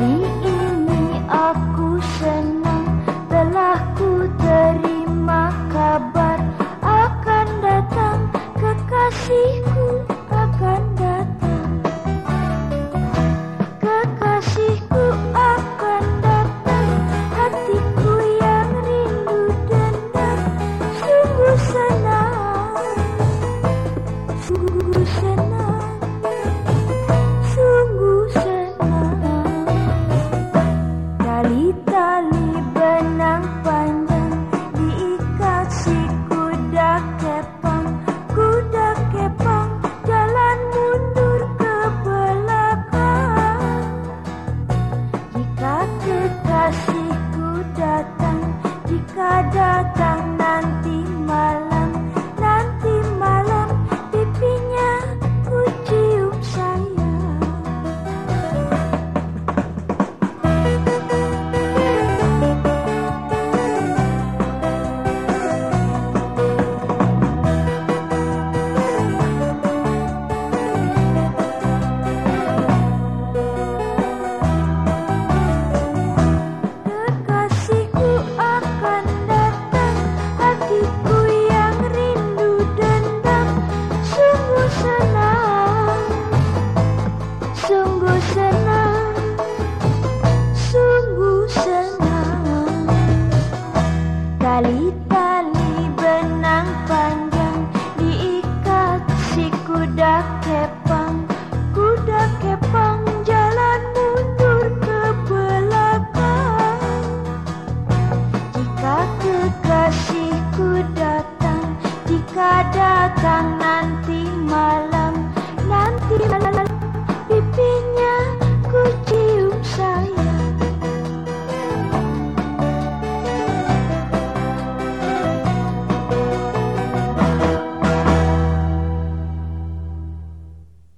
hmm da da. Sepang jalan mundur ke belakang. Jika kekasihku datang Jika datang nanti